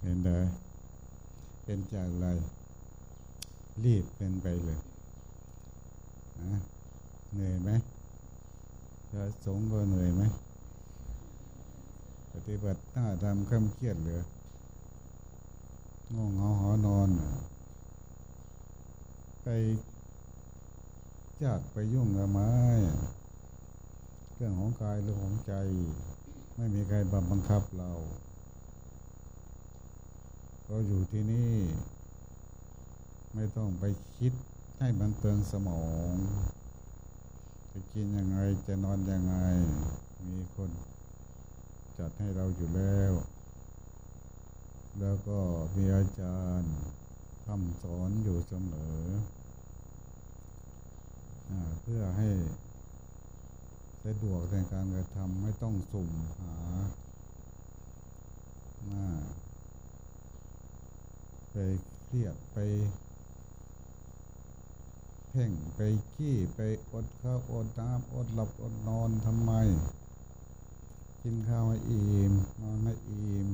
เห็นได้เป็นจากอะไร รีบเป็นไปเลยเหนื่อยไหมจะสงก็เหนื่อยไหมปฏิบัติหน้าทำข้างเครียดเหลือง่วงเหาหอนอน ไปจัดไปยุ่งกับไม้เรื่องของกายหรือของใจ ไม่มีใครบังคับเรา เราอยู่ที่นี่ ไม่ต้องไปคิดให้มันเปลืองสมองจะกินยังไงจะนอนยังไง มีคนจัดให้เราอยู่แล้ว แล้วก็มีอาจารย์คำสอนอยู่เสมออเพื่อให้สะดวกในการกระทำไม่ต้องสุ่มหา ไปเครียดไป เพ่งไปขี้ไปอดข้าวอดน้ำอดหลับอดนอนทำไม กินข้าวให้อิ่มนอนให้อิ่ม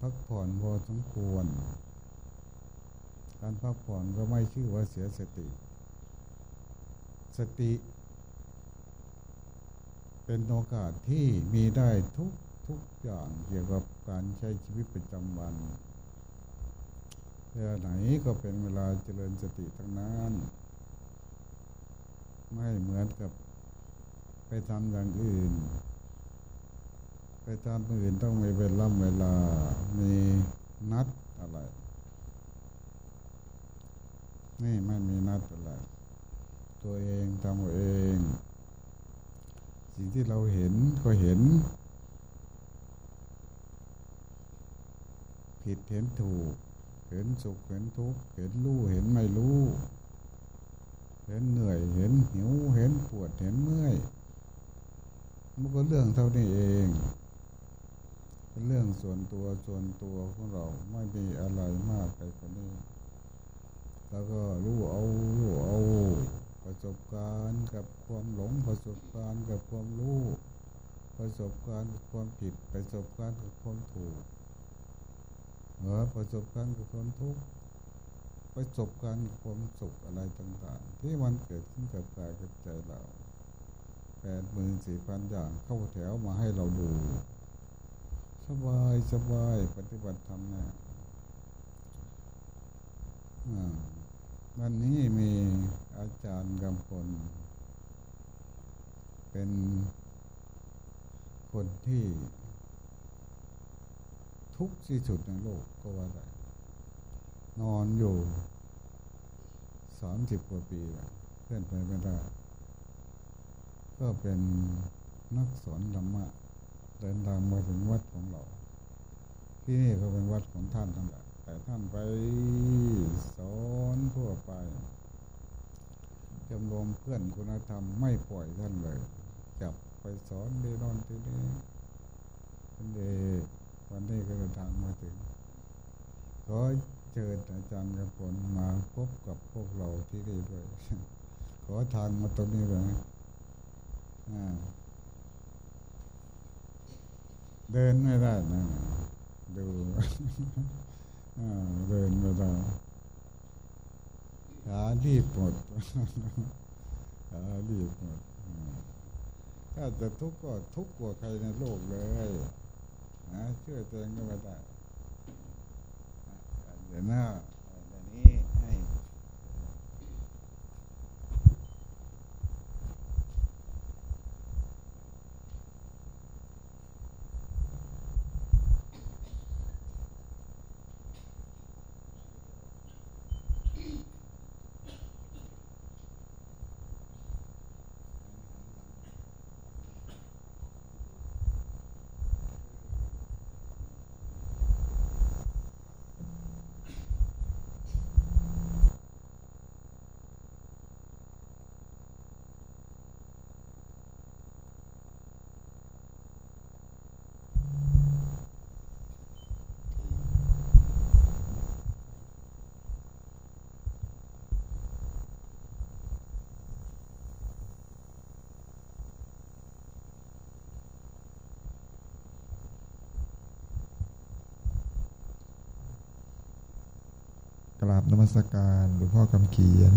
พักผ่อนพอสมควร การพักผ่อนก็ไม่ชื่อว่าเสียสติ สติ เป็นโอกาสที่มีได้ทุก ทุกอย่างเกี่ยวกับการใช้ชีวิตประจำวันเวลาไหนก็เป็นเวลาเจริญสติทั้งนั้น ไม่เหมือนกับไปทำอย่างอื่น ไปทำอื่นต้องมีเวลาเวลา มีนัดอะไร นี่ไม่มีนัดอะไร ตัวเองทำเอง สิ่งที่เราเห็นก็เห็น ผิดเห็นถูก เห็นสุขเห็นทุกข์เห็นรู้เห็นไม่รู้ เห็นเหนื่อยเห็นหิวเห็นปวดเห็นเมื่อยมันก็เรื่องเท่านี้เองเป็นเรื่องส่วนตัวส่วนตัวของเราไม่มีอะไรมากไปกว่านี้ แล้วก็รู้เอารู้เอาประสบการณ์กับความหลงประสบการณ์กับความรู้ประสบการณ์กับความผิดประสบการณ์กับความถูก เหอประสบการณ์กับความทุกข์ประสบการณ์กับความสุขอะไรต่างๆ ที่มันเกิดขึ้นกับกายกับใจเราแปดหมื่นสี่พันอย่างเข้าแถวมาให้เราดู สบายสบายปฏิบัติธรรมนะวันนี้มีอาจารย์กำพลเป็นคนที่ ทุกข์ที่สุดในโลกก็ว่าได้นอนอยู่สามสิบกว่าปีเพื่อนไปไม่ได้ ก็เป็นนักสอนธรรมะเดินทางมาถึงวัดของเรา ที่นี่ก็เป็นวัดของท่านทั้งหลายแต่ท่านไปสอนทั่วไปจำลงเพื่อนคุณธรรมไม่ปล่อยท่านเลย จับไปสอนเดนอนที่นี่เป็นเด วันนี้ก็เดินทางมาถึง ขอเชิญอาจารย์กระพลมาพบกับพวกเราที่นี่ด้วย ขอทางมาตรงนี้เลยเดินไม่ได้นะดูเดินไม่ได้ขาดีบหมดขาดีบหมดถ้าจะทุกข์ก็ทุกข์กว่าใครในโลกเลย นะช่วยตัวเองก็ไม่ได้เดี๋ยวหน้าเดี๋ยวนี้ ราบนมัสการหลวงพ่อคำเขียน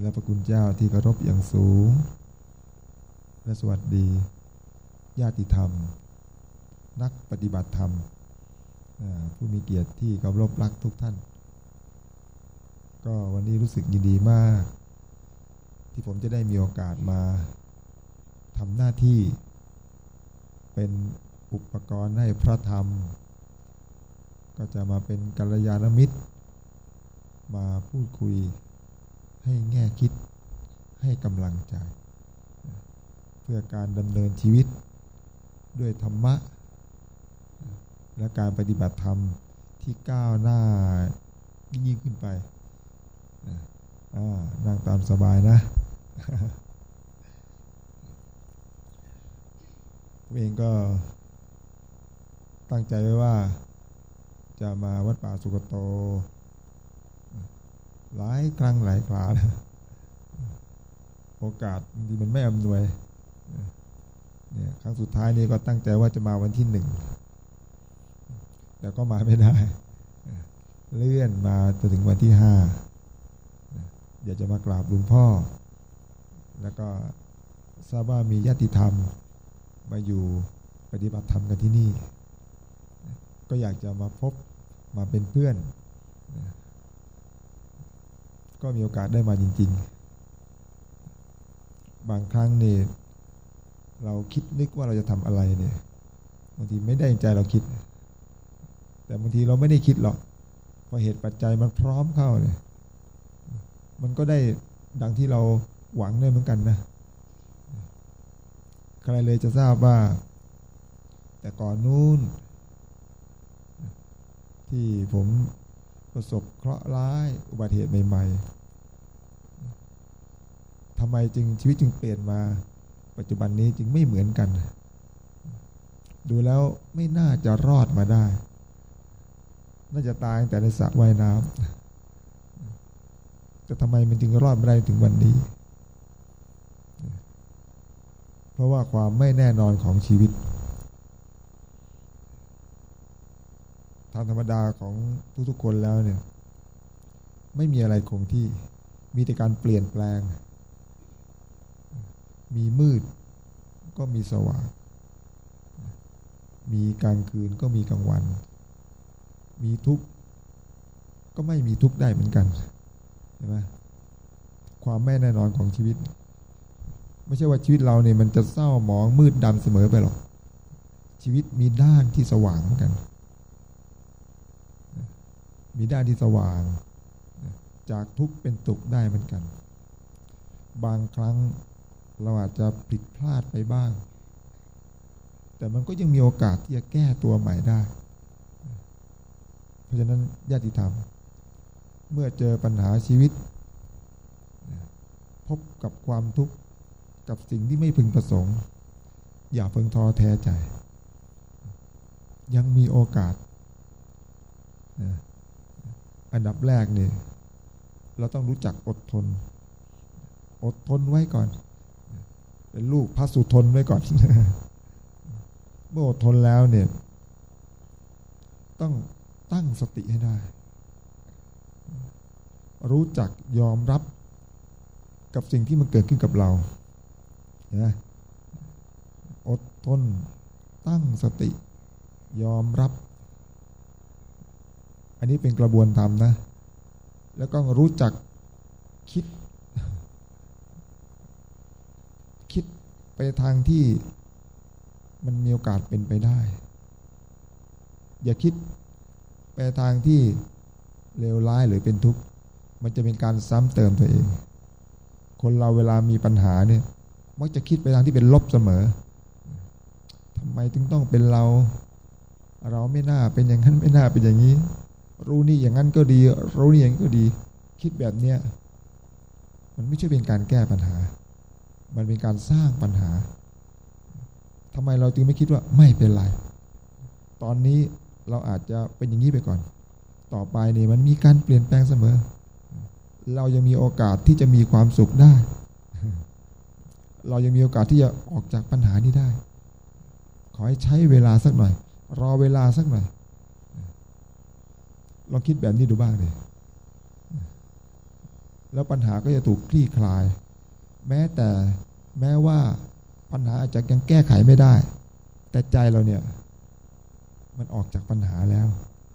และพระคุณเจ้าที่เคารพอย่างสูง และสวัสดี ญาติธรรม นักปฏิบัติธรรม ผู้มีเกียรติที่เคารพรักทุกท่าน ก็วันนี้รู้สึกยินดีมาก ที่ผมจะได้มีโอกาสมาทำหน้าที่ เป็นอุปกรณ์ให้พระธรรมก็จะมาเป็นกัลยาณมิตร มาพูดคุยให้แง่คิดให้กำลังใจ เพื่อการดำเนินชีวิตด้วยธรรมะ และการปฏิบัติธรรมที่ก้าวหน้ายิ่งขึ้นไปนั่งตามสบายนะผมเองก็ตั้งใจไว้ว่าจะมาวัดป่าสุกโต หลายครั้งหลายคราโอกาสดีมันไม่อำนวยเนี่ยครั้งสุดท้ายนี้ก็ตั้งใจว่าจะมาวันที่หนึ่งแต่ก็มาไม่ได้ เลื่อนมาจนถึงวันที่ห้าอยากจะมากราบหลวงพ่อ แล้วก็ทราบว่ามีญาติธรรมมาอยู่ปฏิบัติธรรมกันที่นี่ ก็อยากจะมาพบมาเป็นเพื่อน ก็มีโอกาสได้มาจริง ๆ บางครั้งเนี่ยเราคิดนึกว่าเราจะทำอะไรเนี่ยบางทีไม่ได้ใจเราคิด แต่บางทีเราไม่ได้คิดหรอกพอเหตุปัจจัยมันพร้อมเข้าเนี่ย มันก็ได้ดังที่เราหวังได้เหมือนกันนะใครเลยจะทราบว่า แต่ก่อนนู้น ที่ผม ประสบเคราะห์ร้ายอุบัติเหตุใหม่ๆทำไมจึงชีวิตจึงเปลี่ยนมา ปัจจุบันนี้จึงไม่เหมือนกัน ดูแล้วไม่น่าจะรอดมาได้ น่าจะตายแต่ในสระว่ายน้ำแต่ทำไมมันจึงรอดมาได้ถึงวันนี้ เพราะว่าความไม่แน่นอนของชีวิตางธรรมดาของทุกๆคนแล้วเนี่ย ไม่มีอะไรคงที่มีแต่การเปลี่ยนแปลง มีมืดก็มีสว่าง มีกลางคืนก็มีกลางวัน มีทุกข์ก็ไม่มีทุกข์ได้เหมือนกันใช่ไหมความไม่แน่นอนของชีวิต ไม่ใช่ว่าชีวิตเราเนี่ยมันจะเศร้าหมองมืดดำเสมอไปหรอกชีวิตมีด้านที่สว่างเหมือนกัน มีด้านที่สว่าง จากทุกเป็นตุกได้เหมือนกัน บางครั้งเราอาจจะผิดพลาดไปบ้าง แต่มันก็ยังมีโอกาสที่จะแก้ตัวใหม่ได้ เพราะฉะนั้นญาติธรรม เมื่อเจอปัญหาชีวิต พบกับความทุกข์กับสิ่งที่ไม่พึงประสงค์ อย่าเพิ่งท้อแท้ใจ ยังมีโอกาส อันดับแรกเนี่ยเราต้องรู้จักอดทน อดทนไว้ก่อน เป็นลูกพระสุทนไว้ก่อน เมื่ออดทนแล้วเนี่ย ต้องตั้งสติให้ได้ รู้จักยอมรับกับสิ่งที่มันเกิดขึ้นกับเรานะอดทน ตั้งสติ ยอมรับ อันนี้เป็นกระบวนธรรมนะ แล้วก็รู้จักคิด คิดไปทางที่มันมีโอกาสเป็นไปได้ อย่าคิดไปทางที่เลวร้ายหรือเป็นทุกข์ มันจะเป็นการซ้ำเติมตัวเอง คนเราเวลามีปัญหาเนี่ยมักจะคิดไปทางที่เป็นลบเสมอทำไมถึงต้องเป็นเรา เราไม่น่าเป็นอย่างนั้นไม่น่าเป็นอย่างนี้ รู้นี่อย่างนั้นก็ดี รู้นี่อย่างนี้ก็ดี คิดแบบเนี้ยมันไม่ใช่เป็นการแก้ปัญหา มันเป็นการสร้างปัญหาทำไมเราจึงไม่คิดว่าไม่เป็นไร ตอนนี้เราอาจจะเป็นอย่างนี้ไปก่อน ต่อไปนี่มันมีการเปลี่ยนแปลงเสมอ เรายังมีโอกาสที่จะมีความสุขได้ เรายังมีโอกาสที่จะออกจากปัญหานี้ได้ ขอให้ใช้เวลาสักหน่อย รอเวลาสักหน่อย ลองคิดแบบนี้ดูบ้างเลยแล้วปัญหาก็จะถูกคลี่คลาย แม้แต่แม้ว่าปัญหาอาจจะยังแก้ไขไม่ได้ แต่ใจเราเนี่ย มันออกจากปัญหาแล้ว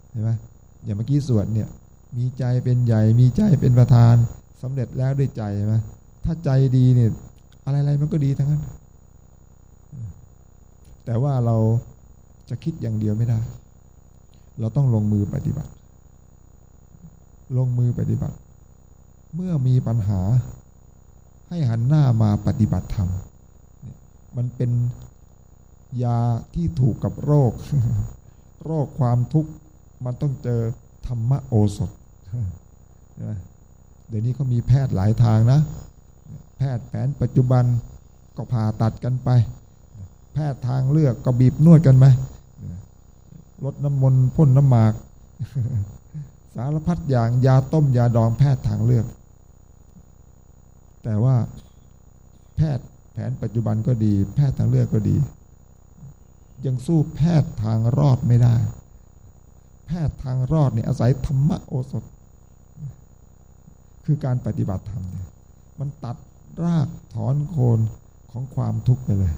เห็นไหมอย่างเมื่อกี้สวดเนี่ย มีใจเป็นใหญ่ มีใจเป็นประธานสำเร็จแล้วด้วยใจใช่ไหมถ้าใจดีเนี่ย อะไรๆมันก็ดีทั้งนั้น แต่ว่าเราจะคิดอย่างเดียวไม่ได้ เราต้องลงมือปฏิบัติ ลงมือปฏิบัติ เมื่อมีปัญหาให้หันหน้ามาปฏิบัติธรรม มันเป็นยาที่ถูกกับโรค โรคความทุกข์ มันต้องเจอธรรมโอสถ เดี๋ยวนี้เขามีแพทย์หลายทางนะ แพทย์แผนปัจจุบันก็ผ่าตัดกันไป แพทย์ทางเลือกก็บีบนวดกันไหมลดน้ำมนต์พ่นน้ำหมาก สารพัดอย่างยาต้มยาดองแพทย์ทางเลือก แต่ว่าแพทย์แผนปัจจุบันก็ดี แพทย์ทางเลือกก็ดี ยังสู้แพทย์ทางรอดไม่ได้ แพทย์ทางรอดเนี่ยอาศัยธรรมโอสถ คือการปฏิบัติธรรมเนี่ยมันตัดรากถอนโคนของความทุกข์ไปเลย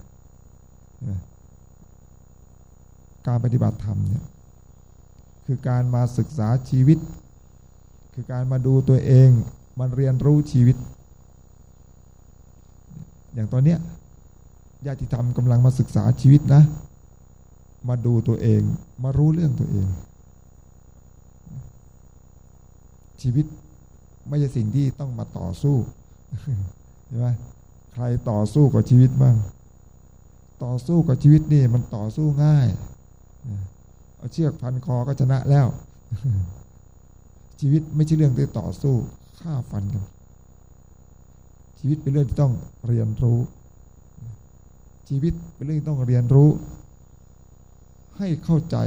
การปฏิบัติธรรมเนี่ย คือการมาศึกษาชีวิต คือการมาดูตัวเองมันเรียนรู้ชีวิต อย่างตอนเนี้ยญาติธรรมกำลังมาศึกษาชีวิตนะ มาดูตัวเอง มารู้เรื่องตัวเอง ชีวิตไม่ใช่สิ่งที่ต้องมาต่อสู้ใช่ไหมใครต่อสู้กับชีวิตบ้าง ต่อสู้กับชีวิตนี่มันต่อสู้ง่าย เอาเชือกพันคอก็ชนะแล้ว ชีวิตไม่ใช่เรื่องที่ต่อสู้ฆ่าฟันกัน ชีวิตเป็นเรื่องที่ต้องเรียนรู้ ชีวิตเป็นเรื่องที่ต้องเรียนรู้ ให้เข้าใจ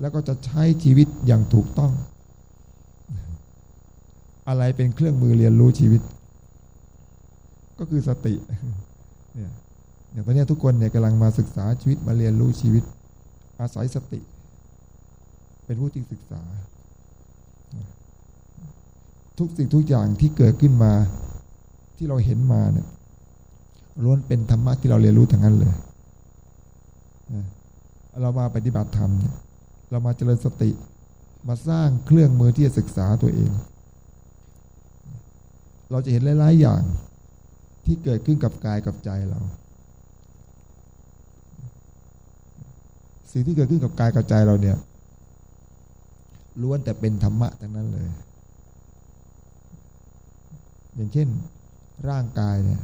แล้วก็จะใช้ชีวิตอย่างถูกต้อง อะไรเป็นเครื่องมือเรียนรู้ชีวิต ก็คือสติเนี่ยอย่างตอนนี้ทุกคนเนี่ยกำลังมาศึกษาชีวิตมาเรียนรู้ชีวิต อาศัยสติ เป็นผู้ที่ศึกษา ทุกสิ่งทุกอย่างที่เกิดขึ้นมา ที่เราเห็นมาเนี่ยล้วนเป็นธรรมะที่เราเรียนรู้ทั้งนั้นเลยเรามาปฏิบัติธรรมเนี่ยเรามาเจริญสติ มาสร้างเครื่องมือที่จะศึกษาตัวเอง เราจะเห็นหลาย ๆ อย่างที่เกิดขึ้นกับกายกับใจเรา สิ่งที่เกิดขึ้นกับกายกับใจเราเนี่ยล้วนแต่เป็นธรรมะทั้งนั้นเลย อย่างเช่น ร่างกายเนี่ย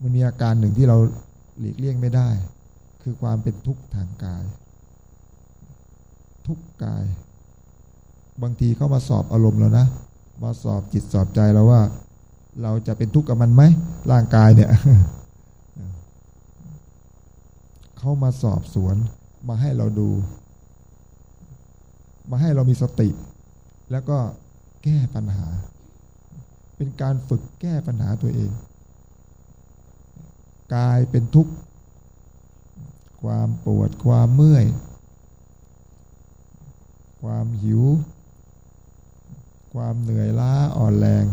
มันมีอาการหนึ่งที่เราหลีกเลี่ยงไม่ได้ คือความเป็นทุกข์ทางกาย ทุกกาย บางทีเข้ามาสอบอารมณ์แล้วนะ มาสอบจิตสอบใจเราว่า เราจะเป็นทุกข์กับมันไหมร่างกายเนี่ย เขามาสอบสวน มาให้เราดู มาให้เรามีสติ แล้วก็แก้ปัญหา เป็นการฝึกแก้ปัญหาตัวเองกายเป็นทุกข์ความปวดความเมื่อย ความหิว ความเหนื่อยล้าอ่อนแรง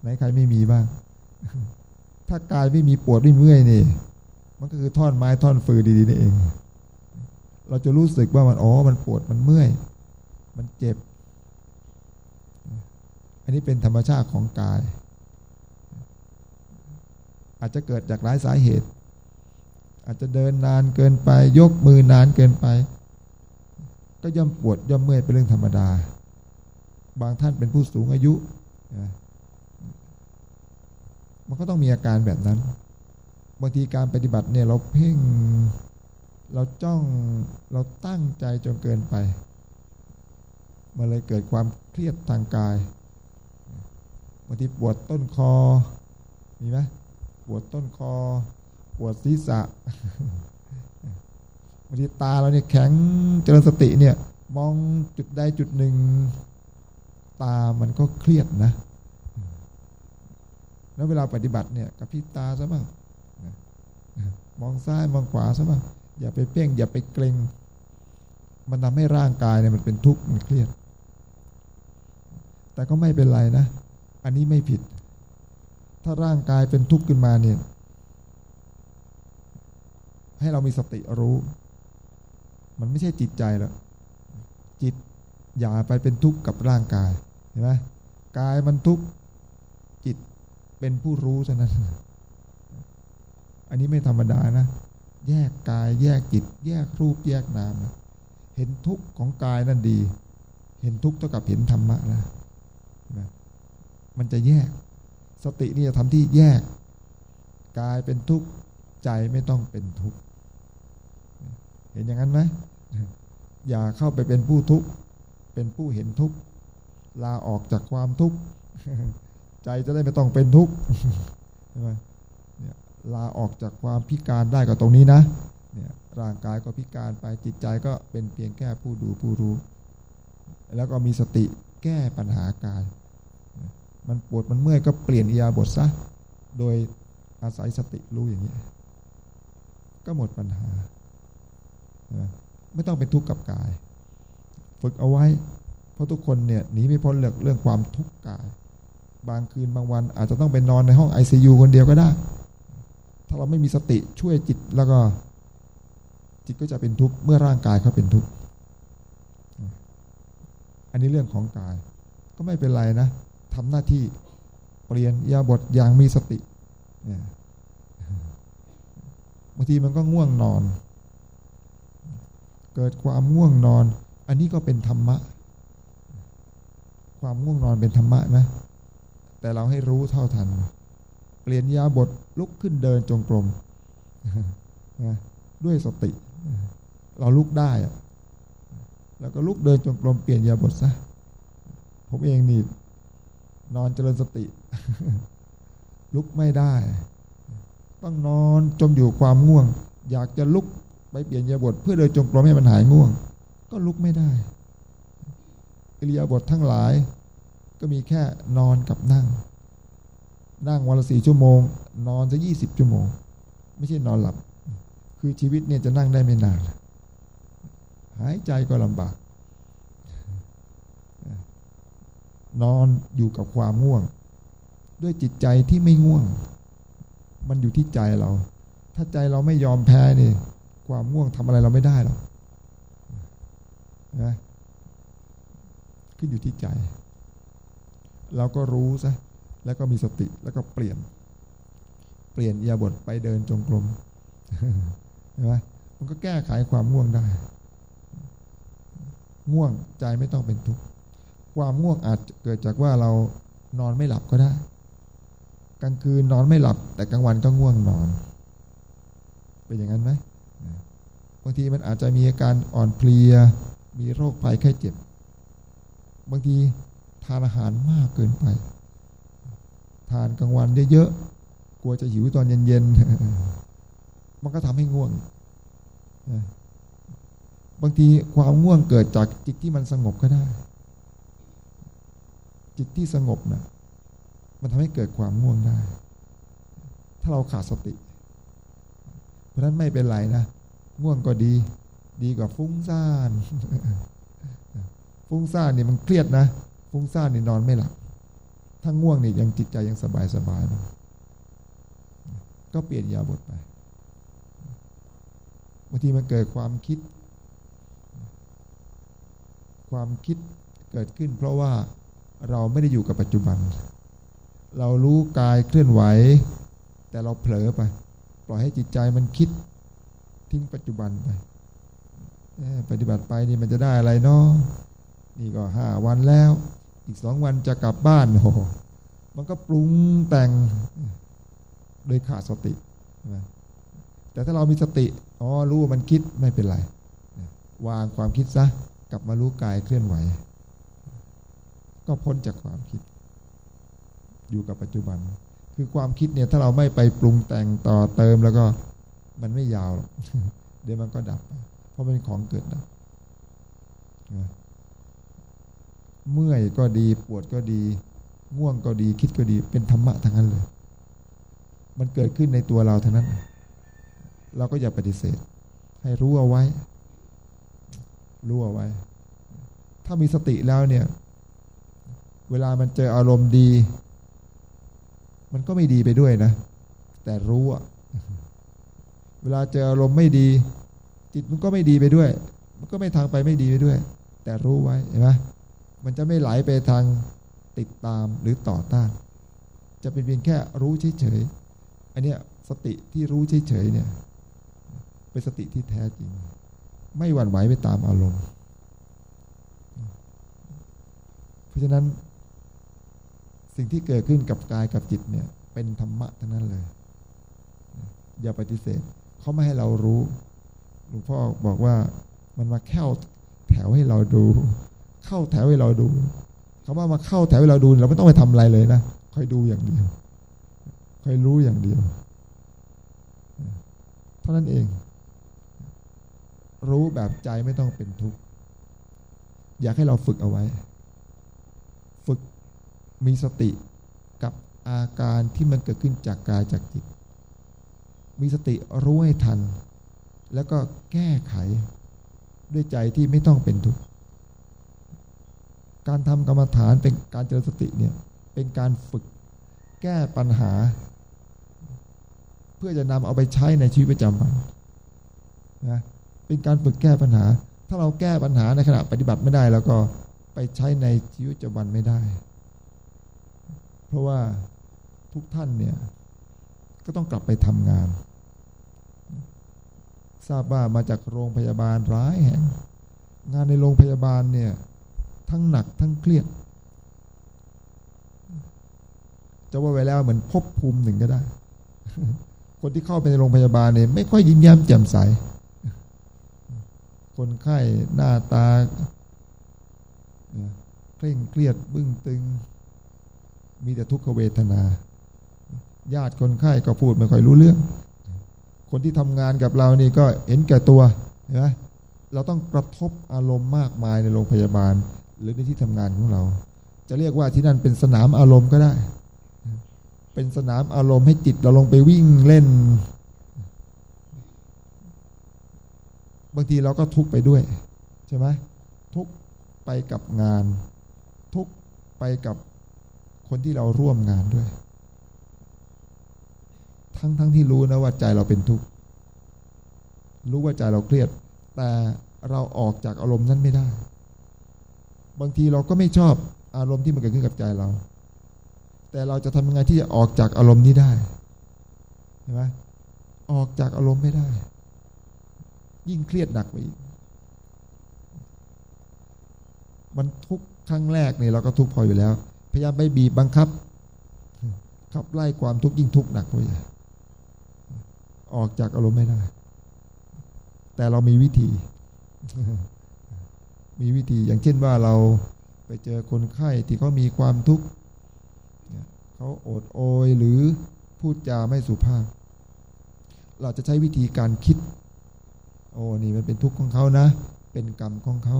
ไหนใครไม่มีบ้าง ถ้ากายไม่มีปวดไม่เมื่อยนี่ มันก็คือท่อนไม้ท่อนฟืนดีๆนี่เอง เราจะรู้สึกว่ามันอ๋อมันปวดมันเมื่อย มันเจ็บ อันนี้เป็นธรรมชาติของกาย อาจจะเกิดจากหลายสาเหตุ อาจจะเดินนานเกินไป ยกมือนานเกินไป ก็ย่อมปวดย่อมเมื่อยเป็นเรื่องธรรมดา บางท่านเป็นผู้สูงอายุ มันก็ต้องมีอาการแบบนั้น บางทีการปฏิบัติเนี่ยเราเพ่ง เราจ้องเราตั้งใจจนเกินไปมันเลยเกิดความเครียดทางกายบางทีปวดต้นคอ มีไหมปวดต้นคอ ปวดศีรษะบางทีตาเราเนี่ยแข็งเจริญสติเนี่ย มองจุดใดจุดหนึ่ง ตามันก็เครียดนะ แล้วเวลาปฏิบัติเนี่ยกับพี่ตาซะบ้างม องซ้ายมองขวาซะบ้างอย่าไปเพ่งอย่าไปเกรงมันทำให้ร่างกายเนี่ยมันเป็นทุกข์มันเครียด แต่ก็ไม่เป็นไรนะ อันนี้ไม่ผิด ถ้าร่างกายเป็นทุกข์ขึ้นมาเนี่ย ให้เรามีสติรู้ มันไม่ใช่จิตใจแล้วจิตอย่าไปเป็นทุกข์กับร่างกายเห็นไหมกายมันทุกข์จิตเป็นผู้รู้เท่านั้น อันนี้ไม่ธรรมดานะ แยกกายแยกจิต แยกรูปแยกนามเห็นทุกข์ของกายนั่นดี เห็นทุกข์เท่ากับเห็นธรรมะนะมันจะแยก สตินี่จะทำที่แยก กายเป็นทุกข์ใจไม่ต้องเป็นทุกข์เห็นอย่างนั้นไหมอย่าเข้าไปเป็นผู้ทุกข์เป็นผู้เห็นทุกข์ลาออกจากความทุกข์ใจจะได้ไม่ต้องเป็นทุกข์ใช่ไหม ลาออกจากความพิการได้ก็ตรงนี้นะเนี่ยร่างกายก็พิการไปจิตใจก็เป็นเพียงแค่ผู้ดูผู้รู้ แล้วก็มีสติแก้ปัญหากาย มันปวดมันเมื่อยก็เปลี่ยนอียาบทซะโดยอาศัยสติรู้อย่างนี้ ก็หมดปัญหา ไม่ต้องเป็นทุกข์กับกาย ฝึกเอาไว้ เพราะทุกคนเนี่ยหนีไม่พ้นเรื่องเรื่องความทุกข์กาย บางคืนบางวันอาจจะต้องไปนอนในห้องไอซียูคนเดียวก็ได้ ถ้าเราไม่มีสติช่วยจิตแล้วก็ จิตก็จะเป็นทุกข์เมื่อร่างกายเขาเป็นทุกข์อันนี้เรื่องของกาย ก็ไม่เป็นไรนะทำหน้าที่เปลี่ยนยาบทอย่างมีสติบางทีมันก็ง่วงนอน เกิดความง่วงนอน อันนี้ก็เป็นธรรมะ ความง่วงนอนเป็นธรรมะนะ แต่เราให้รู้เท่าทัน เปลี่ยนยาบทลุกขึ้นเดินจงกรมด้วยสติ เราลุกได้แล้วก็ลุกเดินจงกรมเปลี่ยนยาบทซะผมเองนี่นอนเจริญสติ ลุกไม่ได้ ต้องนอนจมอยู่ความง่วง อยากจะลุกไปเปลี่ยนยาบทเพื่อเดินจงกรมให้มันหายง่วง ก็ลุกไม่ได้อิริยาบถททั้งหลาย ก็มีแค่นอนกับนั่ง นั่งวันละสี่ชั่วโมง นอนจะยี่สิบชั่วโมง ไม่ใช่นอนหลับ คือชีวิตเนี่ยจะนั่งได้ไม่นาน หายใจก็ลำบาก นอนอยู่กับความง่วง ด้วยจิตใจที่ไม่ง่วง มันอยู่ที่ใจเรา ถ้าใจเราไม่ยอมแพ้นี่ความง่วงทำอะไรเราไม่ได้หรอกนะขึ้นอยู่ที่ใจ เราก็รู้ซะ แล้วก็มีสติแล้วก็เปลี่ยน เปลี่ยนยาบทไปเดินจงกรมใช่ไหมมันก็แก้ไขความง่วงได้ ง่วงใจไม่ต้องเป็นทุกข์ความง่วงอาจเกิดจากว่าเรานอนไม่หลับก็ได้ กลางคืนนอนไม่หลับ แต่กลางวันก็ง่วงนอน เป็นอย่างนั้นไหมบางทีมันอาจจะมีอาการอ่อนเพลีย มีโรคภัยไข้เจ็บ บางทีทานอาหารมากเกินไปานกลางวันเยอะๆ กลัวจะหิวตอนเย็นๆ มันก็ทำให้ง่วง บางทีความง่วงเกิดจากจิตที่มันสงบก็ได้ จิตที่สงบนะมันทำให้เกิดความง่วงได้ ถ้าเราขาดสติ เพราะนั้นไม่เป็นไรนะ ง่วงก็ดี ดีกว่าฟุ้งซ่าน ฟุ้งซ่านนี่มันเครียดนะ ฟุ้งซ่านนี่นอนไม่หลับ ถ้าง่วงนี่ยังจิตใจยังสบายสบายก็เปลี่ยนยาบทไปบางทีมันเกิดความคิด ความคิดเกิดขึ้น เพราะว่าเราไม่ได้อยู่กับปัจจุบัน เรารู้กายเคลื่อนไหว แต่เราเผลอไป ปล่อยให้จิตใจมันคิดทิ้งปัจจุบันไปปฏิบัติไปนี่มันจะได้อะไรเนาะนี่ก็ห้าวันแล้ว อีกสองวันจะกลับบ้านโอ้มันก็ปรุงแต่งโดยขาดสติแต่ถ้าเรามีสติอ๋อรู้ว่ามันคิดไม่เป็นไร วางความคิดซะกลับมารู้กายเคลื่อนไหว ก็พ้นจากความคิด อยู่กับปัจจุบัน คือความคิดเนี่ยถ้าเราไม่ไปปรุงแต่งต่อเติมแล้วก็มันไม่ยาวหรอกเดี๋ยวมันก็ดับ เพราะเป็นของเกิดดับ เมื่อยก็ดีปวดก็ดี ง่วงก็ดีคิดก็ดี เป็นธรรมะทั้งนั้นเลย มันเกิดขึ้นในตัวเราทั้งนั้น เราก็อย่าปฏิเสธ ให้รู้เอาไว้ รู้เอาไว้ ถ้ามีสติแล้วเนี่ย เวเวลามันเจออารมณ์ดี มันก็ไม่ดีไปด้วยนะ แต่รู้อะเวลาเจออารมณ์ไม่ดี จิตมันก็ไม่ดีไปด้วย มันก็ไม่ทางไปไม่ดีไปด้วย แต่รู้ไว้เห็นไหม มันจะไม่ไหลไปทางติดตามหรือต่อต้าน จะเป็นเพียงแค่รู้เฉยๆอันเนี้ยสติที่รู้เฉยๆเนี่ยเป็นสติที่แท้จริง ไม่หวั่นไหวไปตามอารมณ์ เพราะฉะนั้น สิ่งที่เกิดขึ้นกับกายกับจิตเนี่ย เป็นธรรมะทั้งนั้นเลย อย่าปฏิเสธเขาไม่ให้เรารู้หลวงพ่อบอกว่ามันมาเข้าแถวให้เราดู เข้าแถวให้เราดูคำว่ามาเข้าแถวให้เราดู เราไม่ต้องไปทำอะไรเลยนะคอยดูอย่างเดียวคอยรู้อย่างเดียว เท่านั้นเอง รู้แบบใจไม่ต้องเป็นทุกข์อยากให้เราฝึกเอาไว้ ฝึกมีสติกับอาการที่มันเกิดขึ้นจากกายจากจิต มีสติรู้ให้ทัน แล้วก็แก้ไขด้วยใจที่ไม่ต้องเป็นทุกข์ การทำกรรมฐานเป็นการเจริญสติเนี่ยเป็นการฝึกแก้ปัญหา เพื่อจะนำเอาไปใช้ในชีวิตประจำวันนะเป็นการฝึกแก้ปัญหา ถ้าเราแก้ปัญหาในขณะปฏิบัติไม่ได้ แล้วก็ไปใช้ในชีวิตประจำวันไม่ได้ เพราะว่าทุกท่านเนี่ยก็ต้องกลับไปทำงาน ทราบว่ามาจากโรงพยาบาลร้ายแห่ง งานในโรงพยาบาลเนี่ย ทั้งหนักทั้งเครียด จะว่าไว้แล้วเหมือนภพภูมิหนึ่งก็ได้ คนที่เข้าไปในโรงพยาบาลเนี่ยไม่ค่อยยิ้มแย้มแจ่มใส คนไข้หน้าตาเคร่งเครียดบึ้งตึง มีแต่ทุกขเวทนา ญาติคนไข้ก็พูดไม่ค่อยรู้เรื่อง คนที่ทำงานกับเรานี่ก็เห็นแก่ตัวเห็นไหมเราต้องกระทบอารมณ์มากมายในโรงพยาบาล หรือในที่ทำงานของเรา จะเรียกว่าที่นั่นเป็นสนามอารมณ์ก็ได้ เป็นสนามอารมณ์ให้จิตเราลงไปวิ่งเล่น บางทีเราก็ทุกไปด้วย ใช่ไหมทุกไปกับงาน ทุกไปกับคนที่เราร่วมงานด้วย ทั้งทั้งที่รู้นะว่าใจเราเป็นทุกข์รู้ว่าใจเราเครียด แต่เราออกจากอารมณ์นั้นไม่ได้ บางทีเราก็ไม่ชอบอารมณ์ที่มันเกิดขึ้นกับใจเรา แต่เราจะทำยังไงที่จะออกจากอารมณ์นี้ได้เห็นไหมออกจากอารมณ์ไม่ได้ ยิ่งเครียดหนักไปอีกมันทุกครั้งแรกนี่เราก็ทุกพออยู่แล้ว พยายามไปบีบบังคับ ขับไล่ความทุกข์ยิ่งทุกข์หนักไปออกจากอารมณ์ไม่ได้ แต่เรามีวิธี มีวิธีอย่างเช่นว่าเราไปเจอคนไข้ที่เขามีความทุกข์เขาโอดโอยหรือพูดจาไม่สุภาพ เราจะใช้วิธีการคิด โอ้นี่มันเป็นทุกข์ของเขานะ เป็นกรรมของเขา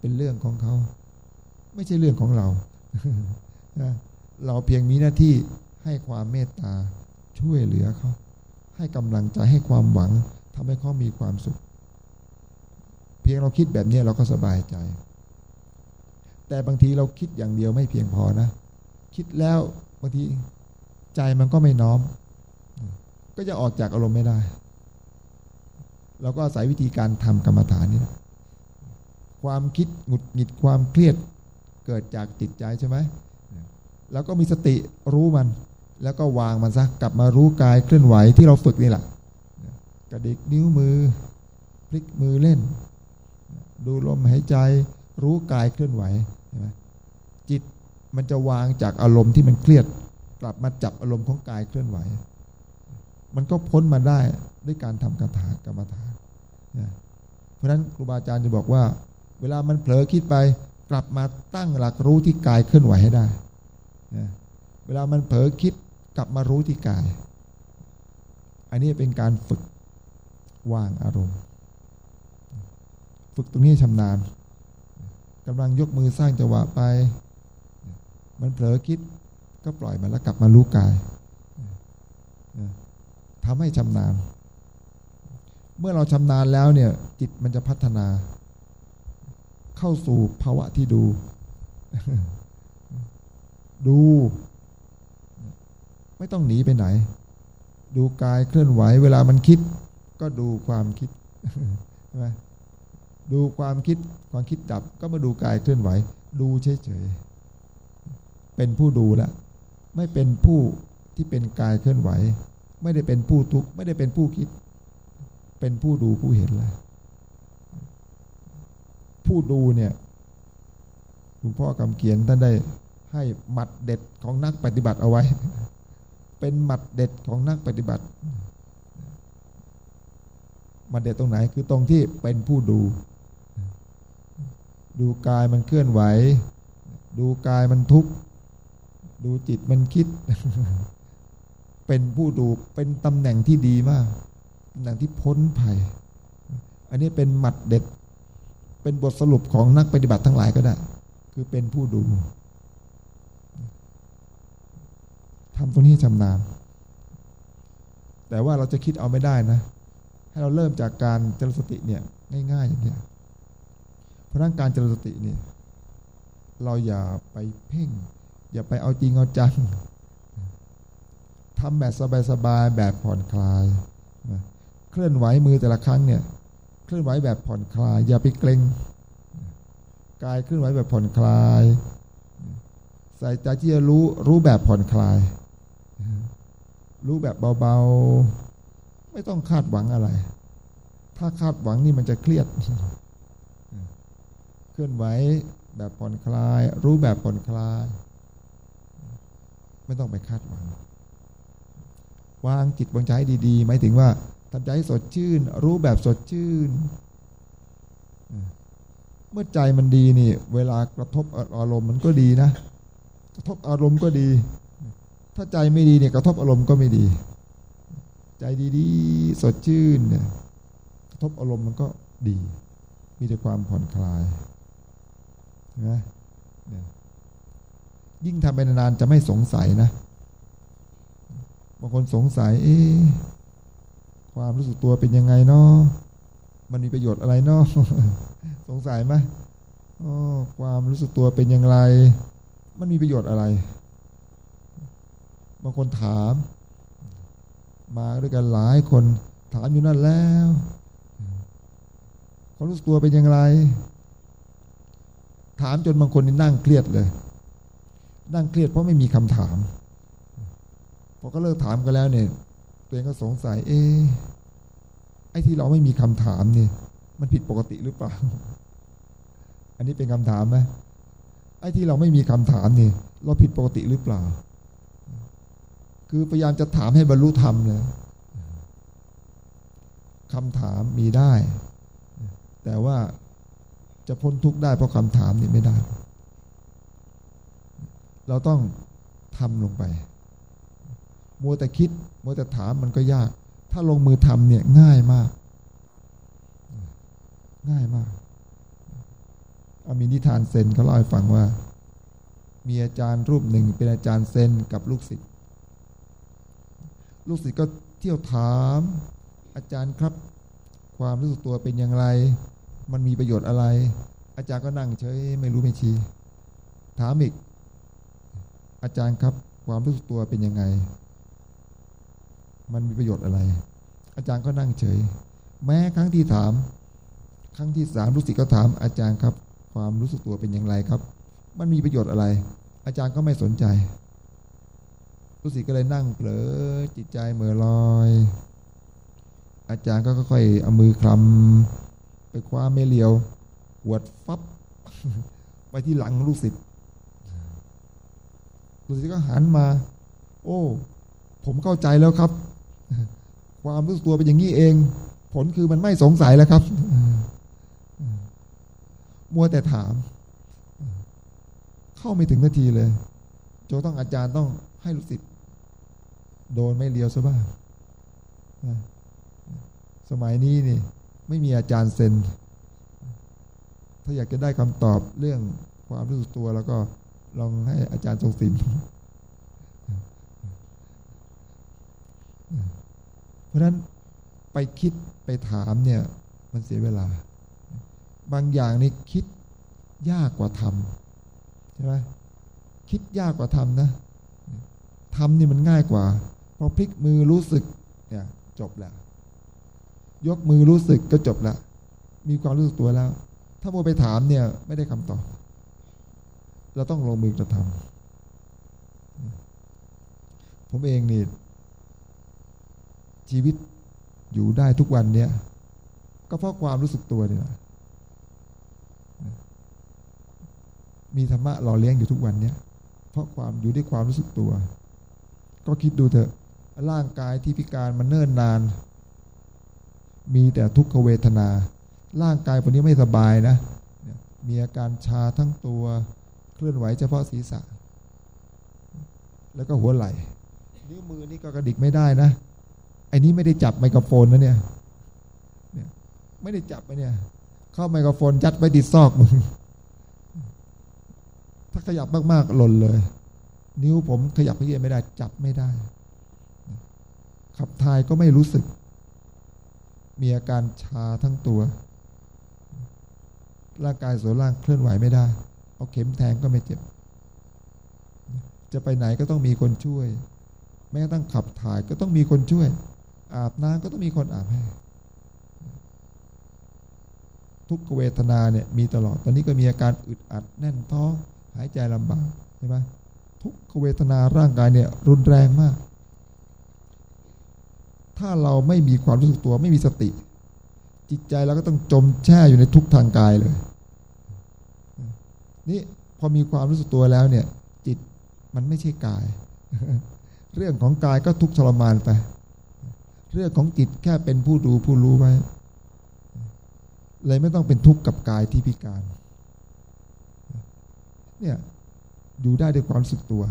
เป็นเรื่องของเขา ไม่ใช่เรื่องของเรา เราเพียงมีหน้าที่ให้ความเมตตาช่วยเหลือเขา ให้กำลังใจให้ความหวังทำให้เขามีความสุข เพียงเราคิดแบบนี้เราก็สบายใจ แต่บางทีเราคิดอย่างเดียวไม่เพียงพอนะ คิดแล้วบางทีใจมันก็ไม่น้อม ก็จะออกจากอารมณ์ไม่ได้ เราก็อาศัยวิธีการทำกรรมฐานนี่นะความคิดหงุดหงิดความเครียดเกิดจากจิตใจใช่ไหมแล้วก็มีสติรู้มัน แล้วก็วางมันซะกลับมารู้กายเคลื่อนไหวที่เราฝึกนี่แหละกระดิกนิ้วมือ พลิกมือเล่น ดูลมหายใจ รู้กายเคลื่อนไหวใช่ไหมจิตมันจะวางจากอารมณ์ที่มันเครียด กลับมาจับอารมณ์ของกายเคลื่อนไหว มันก็พ้นมาได้ด้วยการทำกรรมฐานกรรมฐานเพราะฉะนั้นครูบาอาจารย์จะบอกว่า เวลามันเผลอคิดไป กลับมาตั้งหลักรู้ที่กายเคลื่อนไหวให้ได้เวลามันเผลอคิดกลับมารู้ที่กาย อันนี้เป็นการฝึกวางอารมณ์ ฝึกตรงนี้ชำนาญกำลังยกมือสร้างจังหวะไป มันเผลอคิดก็ปล่อยมันแล้วกลับมารู้กายทำให้ชำนาญ เมื่อเราชำนาญแล้วเนี่ย จิตมันจะพัฒนา เข้าสู่ภาวะที่ดู ดู ไม่ต้องหนีไปไหน ดูกายเคลื่อนไหว เวลามันคิด ก็ดูความคิดใช่ไหม ดูความคิดความคิดดับก็มาดูกายเคลื่อนไหว ดูเฉยๆเป็นผู้ดูแล้วไม่เป็นผู้ที่เป็นกายเคลื่อนไหว ไม่ได้เป็นผู้ทุกข์ไม่ได้เป็นผู้คิด เป็นผู้ดูผู้เห็นลยผู้ดูเนี่ยหลวงพ่อคำเขียนท่านได้ให้หมัดเด็ดของนักปฏิบัติเอาไว้ เป็นหมัดเด็ดของนักปฏิบัติหมัดเด็ดตรงไหนคือตรงที่เป็นผู้ดู ดูกายมันเคลื่อนไหว ดูกายมันทุกข์ ดูจิตมันคิด เป็นผู้ดูเป็นตำแหน่งที่ดีมากตำแหน่งที่พ้นภัย อันนี้เป็นหมัดเด็ด เป็นบทสรุปของนักปฏิบัติทั้งหลายก็ได้ คือเป็นผู้ดูทำตรงนี้ชำนาญ แต่ว่าเราจะคิดเอาไม่ได้นะ ให้เราเริ่มจากการเจริญสติเนี่ยง่ายๆอย่างเนี้ย เพราะนั้นการเจริญสติเนี่ยเราอย่าไปเพ่ง อย่าไปเอาจริงเอาจังทำแบบสบายๆแบบผ่อนคลายเคลื่อนไหวมือแต่ละครั้งเนี่ยเคลื่อนไหวแบบผ่อนคลาย อย่าไปเกรงกายเคลื่อนไหวแบบผ่อนคลาย ใส่ใจที่จะรู้รู้แบบผ่อนคลาย รู้แบบเบาๆ ไม่ต้องคาดหวังอะไร ถ้าคาดหวังนี่มันจะเครียด เคลื่อนไหวแบบผ่อนคลาย รู้แบบผ่อนคลาย ไม่ต้องไปคาดหวัง วางจิตวางใจดีๆหมายถึงว่าทำใจสดชื่น รู้แบบสดชื่น เมื่อใจมันดีนี่ เวลากระทบอารมณ์มันก็ดีนะ กระทบอารมณ์ก็ดี ถ้าใจไม่ดีเนี่ยกระทบอารมณ์ก็ไม่ดี ใจดีๆ สดชื่นเนี่ยกระทบอารมณ์มันก็ดี มีแต่ความผ่อนคลาย นะยิ่งทำไปนานๆจะไม่สงสัยนะบางคนสงสัย เอ๊ความรู้สึกตัวเป็นยังไงเนาะมันมีประโยชน์อะไรเนาะสงสัยไหมอ๋อความรู้สึกตัวเป็นอย่างไร มันมีประโยชน์อะไร บางคนถาม มาด้วยกันหลายคนถามอยู่นั่นแล้วความรู้สึกตัวเป็นอย่างไร ถามจนบางคนนี่นั่งเครียดเลย นั่งเครียดเพราะไม่มีคำถาม พอก็เลิกถามกันแล้วเนี่ยตัวเองก็สงสัย เอ๊ไอ้ที่เราไม่มีคำถามเนี่ย มันผิดปกติหรือเปล่า อันนี้เป็นคำถามไหมไอ้ที่เราไม่มีคำถามเนี่ยเราผิดปกติหรือเปล่า คือพยายามจะถามให้บรรลุธรรมเนี่ยคำถามมีได้ แต่ว่า จะพ้นทุกข์ได้เพราะคำถามนี่ไม่ได้ เราต้องทำลงไป มัวแต่คิด มัวแต่ถามมันก็ยาก ถ้าลงมือทำเนี่ยง่ายมาก ง่ายมาก อามีนิทานเซนเขาเล่าให้ฟังว่า มีอาจารย์รูปหนึ่งเป็นอาจารย์เซนกับลูกศิษย์ ลูกศิษย์ก็เที่ยวถาม อาจารย์ครับ ความรู้สึกตัวเป็นอย่างไร มันมีประโยชน์อะไร อาจารย์ก็นั่งเฉยไม่รู้ไม่ชี้ถามอีก อาจารย์ครับความรู้สึกตัวเป็นยังไง มันมีประโยชน์อะไร อาจารย์ก็นั่งเฉย แม้ครั้งที่ถาม ครั้งที่สามรู้สึกก็ถาม อาจารย์ครับ ความรู้สึกตัวเป็นอย่างไรครับ มันมีประโยชน์อะไร อาจารย์ก็ไม่สนใจ รู้สึกก็เลยนั่งเผลอจิตใจเมื่อลอย อาจารย์ก็ค่อยๆเอามือคลำ ไปคว้าเมเลียวหวดฟับไปที่หลังลูกศิษย์ลูกศิษย์ก็หันมา โอ้ ผมเข้าใจแล้วครับ ความรู้สึกตัวเป็นอย่างนี้เอง ผลคือมันไม่สงสัยแล้วครับมัวแต่ถาม เข้าไม่ถึงนาทีเลยโจต้องอาจารย์ต้องให้ลูกศิษย์โดนไม่เลียวซะบ้างสมัยนี้นี่ ไม่มีอาจารย์เซน ถ้าอยากจะได้คำตอบเรื่องความรู้สึกตัวแล้วก็ลองให้อาจารย์ทรงศิลป์เพราะฉะนั้นไปคิดไปถามเนี่ย มันเสียเวลา บางอย่างนี่คิดยากกว่าทำใช่ไหมคิดยากกว่าทำนะทำนี่มันง่ายกว่าพอพลิกมือรู้สึกเนี่ยจบแล้ว ยกมือรู้สึกก็จบล้วมีความรู้สึกตัวแล้ว ถ้าโมไปถามเนี่ย ไม่ได้คำตอบ เราต้องลงมือกระทำผมเองนี่ชีวิตอยู่ได้ทุกวันเนี่ย ก็เพราะความรู้สึกตัวเนี่ยมีธรรมะหล่อเลี้ยงอยู่ทุกวันเนี่ย เพราะความอยู่ด้วยความรู้สึกตัว ก็คิดดูเถอะ ร่างกายที่พิการมันเนิ่นนาน มีแต่ทุกขเวทนา ร่างกายคนนี้ไม่สบายนะ มีอาการชาทั้งตัวเคลื่อนไหวเฉพาะศีรษะ แล้วก็หัวไหล่นิ้วมือนี่ก็กระดิกไม่ได้นะไอ้นี้ไม่ได้จับไมโครโฟนนะเนี่ยเนี่ย ไม่ได้จับไปเนี่ย เข้าไมโครโฟนยัดไว้ติดซอกมือถ้าขยับมากๆหล่นเลย นิ้วผมขยับเพี้ไม่ได้ จับไม่ได้ขับถ่ายก็ไม่รู้สึก มีอาการชาทั้งตัว ร่างกายส่วนล่างเคลื่อนไหวไม่ได้ เอาเข็มแทงก็ไม่เจ็บ จะไปไหนก็ต้องมีคนช่วย แม้กระทั่งขับถ่ายก็ต้องมีคนช่วย อาบน้ำก็ต้องมีคนอาบให้ ทุกเวทนาเนี่ยมีตลอด ตอนนี้ก็มีอาการอึดอัดแน่นท้อง หายใจลำบากใช่ไหมทุกขเวทนาร่างกายเนี่ยรุนแรงมาก ถ้าเราไม่มีความรู้สึกตัวไม่มีสติ จิตใจเราก็ต้องจมแช่อยู่ในทุกทางกายเลย นี่พอมีความรู้สึกตัวแล้วเนี่ย จิตมันไม่ใช่กาย เรื่องของกายก็ทุกทรมานไป เรื่องของจิตแค่เป็นผู้ดูผู้รู้ไว้เลยไม่ต้องเป็นทุกข์กับกายที่พิการ เนี่ยอยู่ได้ด้วยความรู้สึกตัว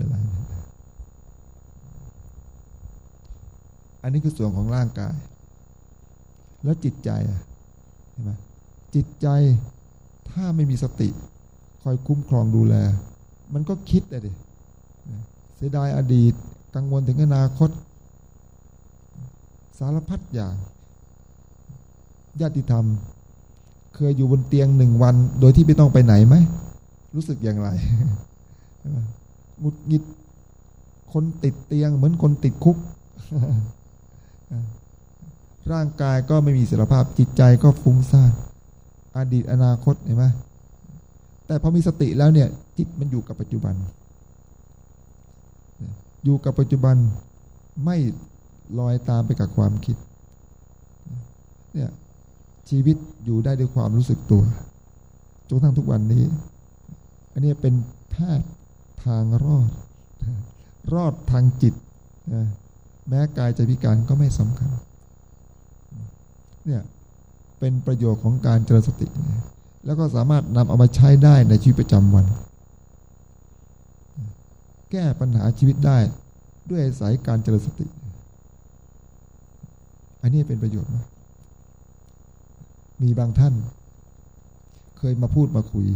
เป็นไร อันนี้คือส่วนของร่างกาย แล้วจิตใจเห็นไหมจิตใจถ้าไม่มีสติ คอยคุ้มครองดูแล มันก็คิดเลยดิเสียดายอดีต กังวลถึงอนาคต สารพัดอย่าง ญาติธรรม เคยอยู่บนเตียงหนึ่งวัน โดยที่ไม่ต้องไปไหนไหม รู้สึกอย่างไร หงุดหงิด คนติดเตียง เหมือนคนติดคุก ร่างกายก็ไม่มีสารภาพจิตใจก็ฟุ้งซ่านอดีตอนาคตเห็นไหมแต่พอมีสติแล้วเนี่ย จิตมันอยู่กับปัจจุบัน อยู่กับปัจจุบันไม่ลอยตามไปกับความคิดเนี่ยชีวิตอยู่ได้ด้วยความรู้สึกตัวจนทั้งทุกวันนี้ อันนี้เป็นแพทย์ ทางรอด รอดทางจิต แม้กายใจพิการก็ไม่สำคัญ เนี่ยเป็นประโยชน์ของการเจริญสติ แล้วก็สามารถนำเอามาใช้ได้ในชีวิตประจำวัน แก้ปัญหาชีวิตได้ด้วยอายการเจริญสติ อันนี้เป็นประโยชน์มากมีบางท่าน เคยมาพูดมาคุย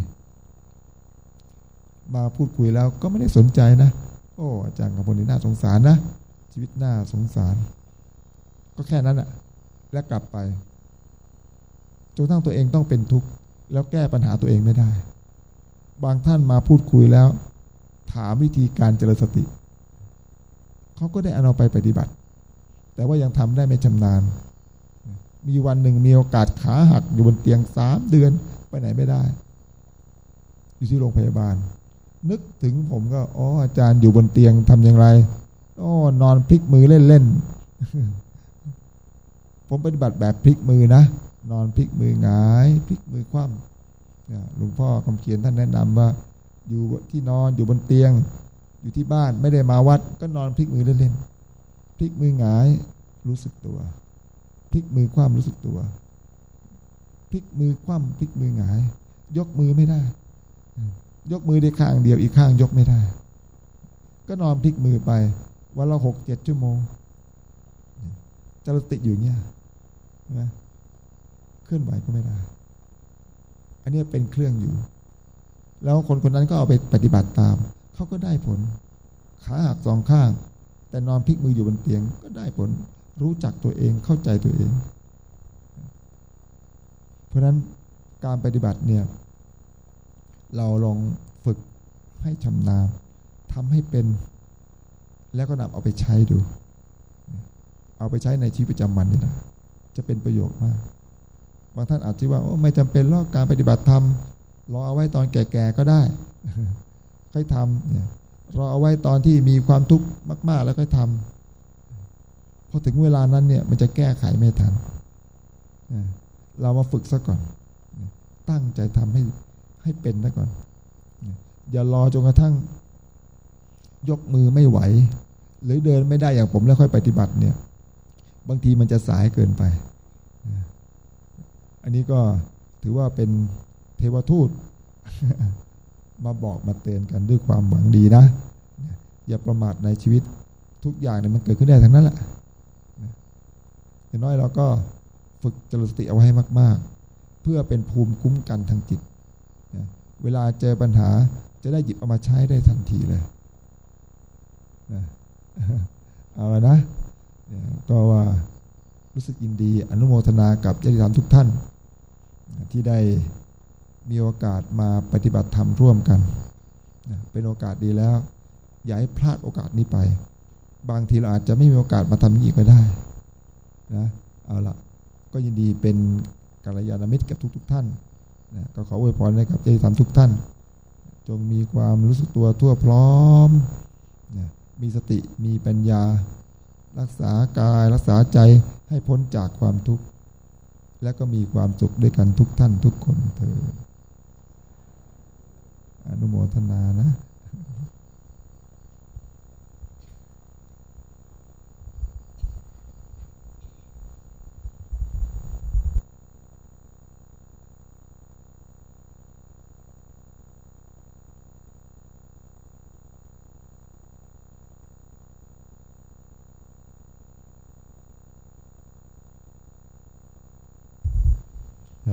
มาพูดคุยแล้วก็ไม่ได้สนใจนะ โอ้อาจารย์กับคนนี้น่าสงสารนะ ชีวิตน่าสงสาร ก็แค่นั้นอะแล้วกลับไปจนทั้งตัวเองต้องเป็นทุกข์แล้วแก้ปัญหาตัวเองไม่ได้ บางท่านมาพูดคุยแล้ว ถามวิธีการเจริญสติเขาก็ได้เอาไปปฏิบัติ แต่ว่ายังทำได้ไม่ชำนาญ มีวันหนึ่งมีโอกาสขาหักอยู่บนเตียงสามเดือนไปไหนไม่ได้ อยู่ที่โรงพยาบาล นึกถึงผมก็อ๋ออาจารย์อยู่บนเตียงทำอย่างไรอ๋อนอนพลิกมือเล่นๆผมปฏิบัติแบบพลิกมือนะนอนพลิกมือหงายพลิกมือคว่ำหลวงพ่อคำเขียนท่านแนะนำว่า อยู่ที่นอนอยู่บนเตียง อยู่ที่บ้านไม่ได้มาวัด ก็นอนพลิกมือเล่นๆพลิกมือหงายรู้สึกตัวพลิกมือคว่ำรู้สึกตัวพลิกมือคว่ำพลิกมือหงาย ยกมือไม่ได้ ยกมือได้ข้างเดียวอีกข้างยกไม่ได้ ก็นอนพลิกมือไป วันละหกเจ็ดชั่วโมงจะติดอยู่เงี้ยนะเคลื่อนไหวก็ไม่ได้ อันนี้เป็นเครื่องอยู่ แล้วคนคนนั้นก็เอาไปปฏิบัติตาม เขาก็ได้ผล ขาหักสองข้าง แต่นอนพลิกมืออยู่บนเตียงก็ได้ผล รู้จักตัวเองเข้าใจตัวเอง เพราะนั้นการปฏิบัติเนี่ย เราลองฝึกให้ชำนาญทำให้เป็น แล้วก็นำเอาไปใช้ดู เอาไปใช้ในชีวิตประจำวันนี่นะจะเป็นประโยชน์มาก บางท่านอาจจะว่าไม่จำเป็นหรอกการปฏิบัติธรรมรอเอาไว้ตอนแก่ๆก็ได้ค่อยทำเนี่ยรอเอาไว้ตอนที่มีความทุกข์มาก ๆ แล้วค่อยทำพอถึงเวลานั้นเนี่ยมันจะแก้ไขไม่ทันเรามาฝึกซะก่อน ตั้งใจทำให้ ให้เป็นซะก่อน อย่ารอจนกระทั่ง ยกมือไม่ไหว หรือเดินไม่ได้อย่างผมแล้วค่อยปฏิบัติเนี่ย บางทีมันจะสายเกินไป อันนี้ก็ถือว่าเป็นเทวทูต มาบอกมาเตือนกันด้วยความหวังดีนะ อย่าประมาทในชีวิตทุกอย่างเนี่ยมันเกิดขึ้นได้ทั้งนั้นแหละอย่างน้อยเราก็ฝึกจริตสติเอาไว้ให้มาก ๆ เพื่อเป็นภูมิคุ้มกันทางจิต เวลาเจอปัญหาจะได้หยิบเอามาใช้ได้ทันทีเลยเอาละนะก็ว่ารู้สึกยินดีอนุโมทนากับญาติธรรมทุกท่าน ที่ได้มีโอกาสมาปฏิบัติธรรมร่วมกัน เป็นโอกาสดีแล้ว อย่าให้พลาดโอกาสนี้ไป บางทีเราอาจจะไม่มีโอกาสมาทำนี้ก็ได้นะเอาละก็ยินดีเป็นกัลยาณมิตรกับทุกๆทท่าน นะก็ขออวยพรให้กับเจริญธรรมทุกท่าน จงมีความรู้สึกตัวทั่วพร้อมนะมีสติมีปัญญา รักษากายรักษาใจให้พ้นจากความทุกข์ และก็มีความสุขด้วยกันทุกท่านทุกคนเถิดอนุโมทนานะ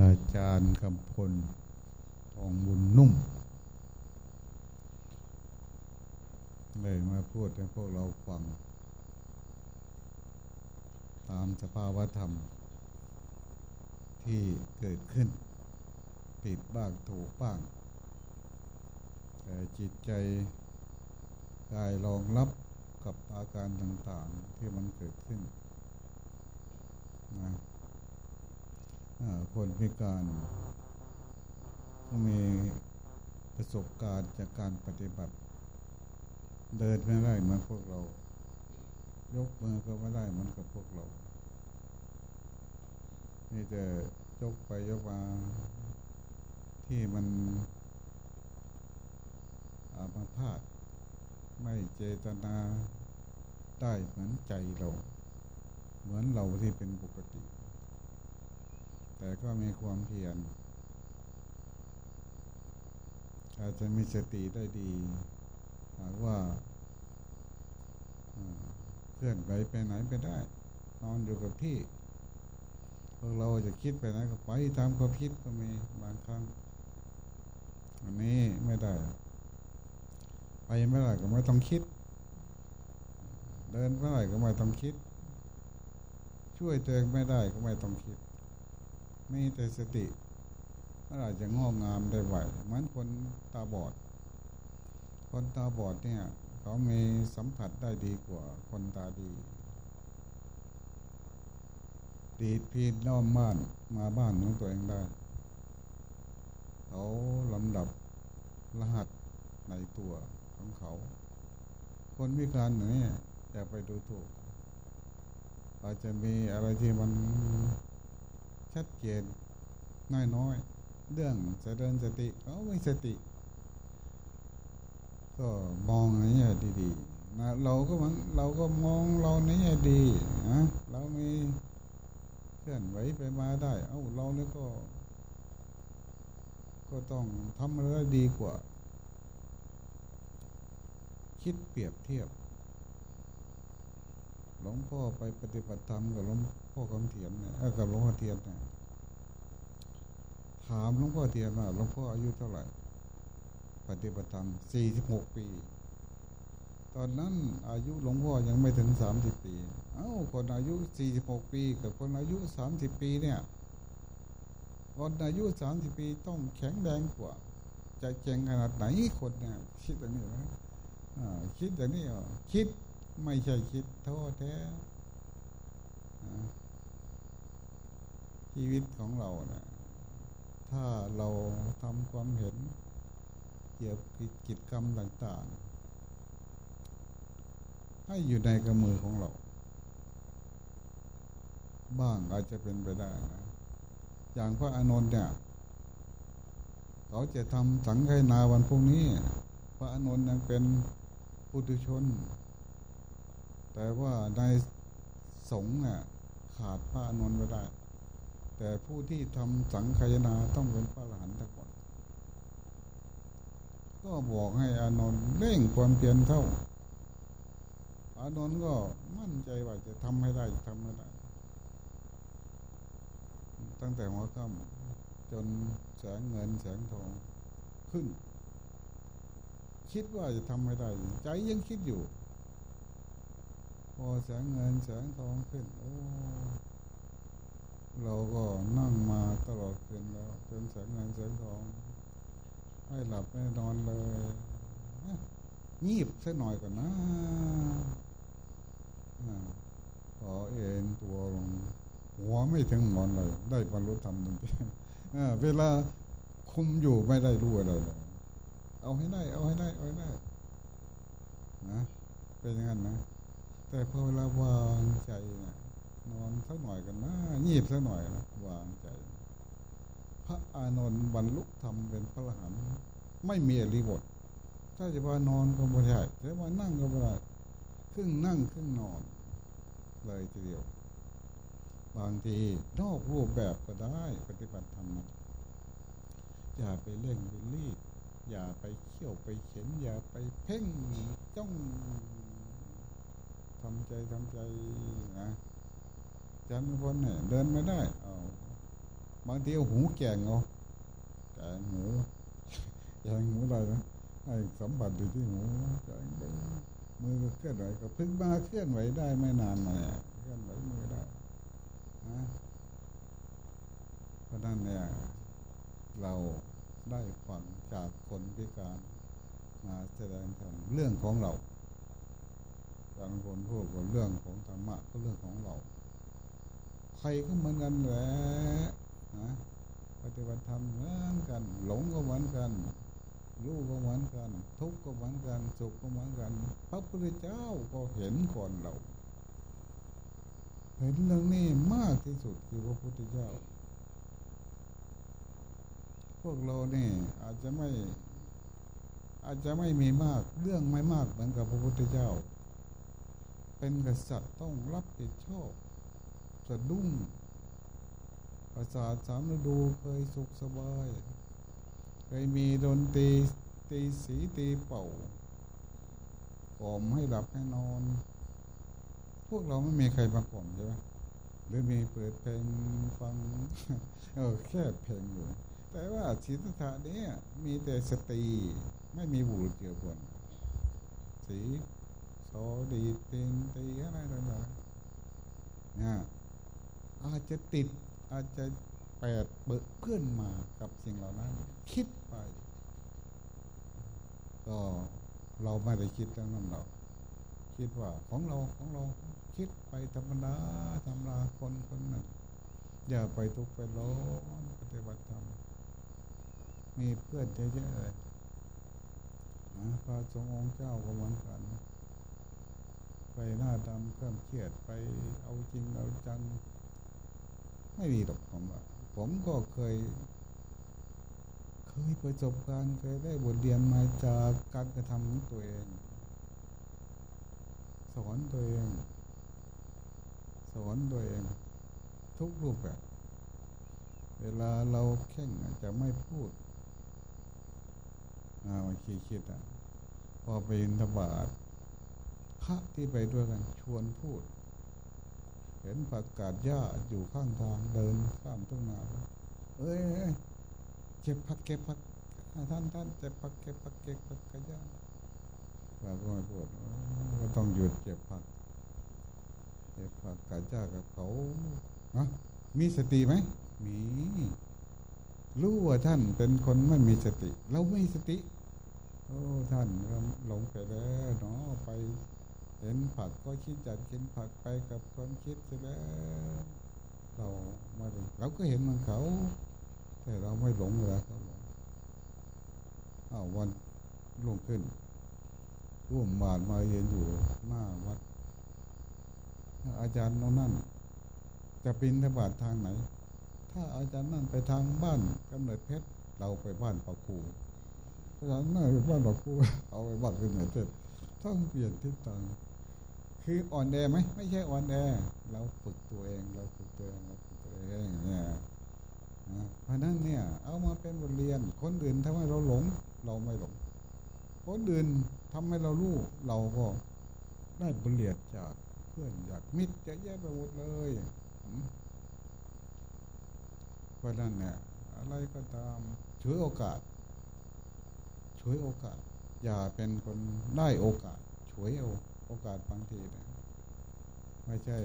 อาจารย์กำพลทองบุญนุ่มเลยมาพูดให้พวกเราฟัง ตามสภาวธรรม ที่เกิดขึ้นผิดบ้างถูกบ้าง แต่จิตใจกายรองรับกับอาการต่างๆที่มันเกิดขึ้นนะ คนพิการก็มีประสบการณ์จากการปฏิบัติ เดินไม่ได้เหมือนพวกเรา ยกมือก็ไม่ได้เหมือนกับพวกเรานี่จะยกไปยกมาที่มันอามาพาดไม่เจตนาได้เหมือนใจเรา เหมือนเราที่เป็นปกติ แต่ก็มีความเพียรอาจจะมีสติได้ดี หากว่าเคลื่อนไปไปไหนไปได้ นอนอยู่กับที่พวกเราจะคิดไปไหนก็ไปตามความคิดก็มีบางครั้งอันนี้ไม่ได้ ไปไม่ได้ก็ไม่ต้องคิด เดินไม่ได้ก็ไม่ต้องคิด ช่วยตัวเองไม่ได้ก็ไม่ต้องคิด มีแต่สติมันอาจจะงอกงามได้ไหวเหมือนคนตาบอด คนตาบอดเนี่ย เขามีสัมผัสได้ดีกว่าคนตาดี ดีพีนน้อมบ้านมาบ้านของตัวเองได้ เขาลำดับรหัสในตัวของเขา คนพิการอย่งนี้อย่าไปดูถูกอาจจะมีอะไรที่มัน ชัดเจนน้อยๆ เรื่องเจริญสติเขาไม่สติ ก็มองในแง่ดีๆนะเราก็มันเราก็มองเราในแง่ดีนะเรามีเคลื่อนไหวไปมาได้ เอ้าเราเนี่ยก็ ก็ต้องทำอะไรดีกว่า คิดเปรียบเทียบหลวงพ่อไปปฏิบัติธรรมกับหลวง พ่อคำเทียนเนี่ยกับหลวงพ่อเทียนเนี่ยถามหลวงพ่อเทียนว่าหลวงพ่ออายุเท่าไหร่ ปฏิบัติธรรมสี่สิบหกปี ตอนนั้นอายุหลวงพ่อยังไม่ถึงสามสิบปี เอ้าคนอายุสี่สิบหกปี กับคนอายุสามสิบปีเนี่ยคนอายุสามสิบปีต้องแข็งแรงกว่า จะเก่งขนาดไหนคนเนี่ยคิดอย่างนี้นะคิดอย่างนี้คิดไม่ใช่คิดโทษแท้ ชีวิตของเราเนะี่ยถ้าเราทำความเห็น เกี่ยวกับกิจกรรมต่างๆ ให้อยู่ในกระมือของเรา บ้างอาจจะเป็นไปได้นะ อย่างพระอานนท์เนี่ย เขาจะทำสังฆนาวันพรุ่งนี้ พระอานนท์ยังเป็นปุถุชน แต่ว่าในสงฆ์เนี่ยขาดพระอานนท์ไม่ได้ แต่ผู้ที่ทำสังฆนาต้องเป็นพระอรหันต์ทั้งหมดก็บอกให้อานนท์เร่งความเพียรเท่า อานนท์ก็มั่นใจว่าจะทำให้ได้ทำให้ได้ ตั้งแต่หัวค่ำจนแสงเงินแสงทองขึ้น คิดว่าจะทำให้ได้ ใจยังคิดอยู่ พอแสงเงินแสงทองขึ้น โอ้ เราก็นั่งมาตลอดคืนแล้ว จนแสงเงินแสงทอง ไม่หลับไม่นอนเลยงีบสักหน่อยก่อนนะขอเอ็นตัวลงหัวไม่ถึงหมอนเลย ได้บรรลุธรรมจริงๆเวลาคุมอยู่ไม่ได้รู้อะไรเลยเอาให้ได้ เอาให้ได้ เอาให้ได้ นะ เป็นอย่างนั้นนะ แต่พอเวลาวางใจนะ นอนสักหน่อยกันนะงีบสักหน่อยนะวางใจ พระอานนท์บรรลุธรรมเป็นพระอรหันต์ไม่มีอริบท ถ้าจะว่านอนก็ไม่ได้ถ้าว่านั่งก็ไม่ได้ครึ่งนั่งครึ่งนอน เลยทีเดียว บางทีนอกรูปแบบก็ได้ ปฏิบัติธรรมอย่าไปเล่นไปรีดอย่าไปเขี่ยวไปเข็น อย่าไปเพ่งจ้องทำใจทำใจนะ จำคนเนี่ยเดินไม่ได้ เอาบางทีเอาหูแกงเอาแกงหูแกงหูอะไรนะให้สัมผัสอยู่ที่หูแกงไปมือก็เคลื่อนไหวก็พึ่งมาเคลื่อนไหวได้ไม่นานมาเนี่ยเคลื่อนไหวมือได้นะเพราะนั้นเนี่ยเราได้ฟังจากคนพิการมาแสดงธรรมเรื่องของเราบางคนพูดว่าเรื่องของธรรมะก็เรื่องของเรา ใครก็เหมือนกันแหละนะปฏิบัติธรรมเหมือนกัน หลงก็เหมือนกันรู้ก็เหมือนกัน ทุกข์ก็เหมือนกันสุขก็เหมือนกันพระพุทธเจ้าก็เห็นก่อนเราเห็นเรื่องนี้มากที่สุดคือพระพุทธเจ้า พวกเราเนี่ยอาจจะไม่ อาจจะไม่มีมากเรื่องไม่มากเหมือนกับพระพุทธเจ้า เป็นกษัตริย์ต้องรับผิดชอบ สะดุ้งประสาทสามฤดูเคยสุขสบาย เคยมีดนตรีตีสีตีเป่ากล่อมให้หลับให้นอน พวกเราไม่มีใครมากล่อมใช่ไหมหรือมีเปิดเพลงฟังเออแค่เพลงอยู่ แต่ว่าศีลธานี้มีแต่สตรีไม่มีบุรุษเกี่ยวกันสีโสดีเพลงตีอะไรต่างๆเนี่ย อาจจะติดอาจจะแปดเบิกเพื่อนมากับสิ่งเหล่านั้น คิดไป ก็เราไม่ได้คิดเรื่องนั้นเราคิดว่าของเราของเราคิดไปธรรมดาธรรมดาคนคนหนึ่งอย่าไปทุกข์ไปร้อนปฏิบัติธรรมมีเพื่อนเยอะๆเลยนะพระสงฆ์องค์เจ้าก็เหมือนกัน ไปหน้าดำเครื่องเครียดไปเอาจริงเอาจัง ไม่มีหรอกผมว่า ผมก็เคย เคยประสบการณ์เคยได้บทเรียนมาจากการกระทำของตัวเอง สอนตัวเอง สอนตัวเอง ทุกรูปแบบ เวลาเราแข่งจะไม่พูดอามาคิดคิดอะพอไปอินทบาทพระที่ไปด้วยกันชวนพูด เห็นผักกาดหญ้าอยู่ข้างทางเดินข้ามทุ่งนาเอ้ยเก็บผักเก็บผักท่านท่านเก็บผักเก็บผักเก็บผักกาดหญ้าเราก็ไม่พูดก็ต้องหยุดเก็บผักเก็บผักกาจ้ากับเขาอะมีสติไหมมีรู้ว่าท่านเป็นคนไม่มีสติ เราไม่มีสติ โอ้ท่านหลงไปแล้วเนาะไป เห็นผักก็คิดจัดกินผักไปกับความคิดไปแล้วเราไม่ได้เราก็เห็นมันเขา แต่เราไม่หลงเลาเขาหลงอ้าววันลงขึ้น ร่วมบาทมาเห็นอยู่หน้าวัด อาจารย์เรานั่น จะปินทบาททางไหน ถ้าอาจารย์นั่นไปทางบ้านกำเนิดเพชรเราไปบ้านปะคูอาจารย์นั่นไปบ้านปะคูเอาไปบ้านกำเนิดเพชรต้องเปลี่ยนทิศทาง คืออ่อนแอไหมไม่ใช่อ่อนแอเราฝึกตัวเอง เราฝึกตัวเองเราฝึกตัวเองเนี่ยเพราะนั้นเนี่ย เอามาเป็นบทเรียน คนอื่นทำให้เราหลง เราไม่หลง คนอื่นทำให้เรารู้เราก็ได้บทเรียนจากเพื่อนจากมิตรเยอะแยะไปหมดเลยเพราะนั้นเนี่ยอะไรก็ตามช่วยโอกาสช่วยโอกาส อย่าเป็นคนได้โอกาสช่วยเอกาโอกาสบางทีเนี่ยไม่ใช่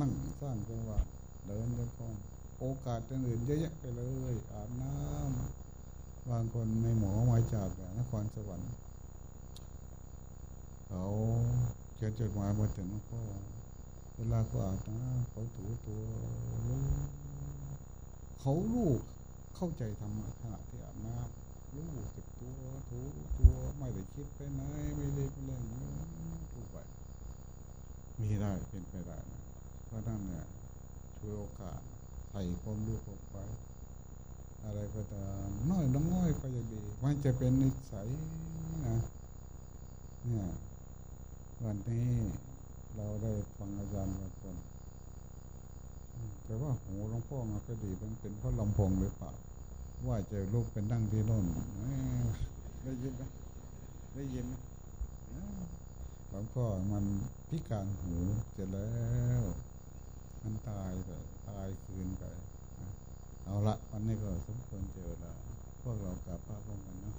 นั่งสร้างจังหวะเดินจงกรมโอกาสอื่นเยอะแยะไปเลย อาบน้ำบางคนในหมอมาจากนครสวรรค์เขาเขียนจดหมายมาถึงหลวงพ่อเวลาเขาอาบน้ำเขาถูตัว เขาลูกเข้าใจธรรมะขณะที่อาบน้ำรู้สึกตัวถูตัวไม่ได้คิดไปไหนไม่ได้ไปเล่น มีได้เป็นไปได้นะเพราะนั่นเนี่ยช่วยโอกาสใส่ความรู้เข้าไปอะไรก็ตามน้อยน้อยก็จะดี มันจะเป็นนิสัยนะเนี่ยวันนี้เราได้ฟังอาจารย์บางคนแต่ว่าหูหลวงพ่อมาก็ดีมันเป็นเพราะลำโพงหรือเปล่าว่าจะลุกเป็นนั่งที่น่นได้ยินไหมได้ยินไหมเอ้าหลวงพ่อมัน พิการหูเสร็จแล้วมันตายไปตายคืนไปเอาละวันนี้ก็สมควรเจอแล้วพวกเรากลับพระพร้อมกันนะ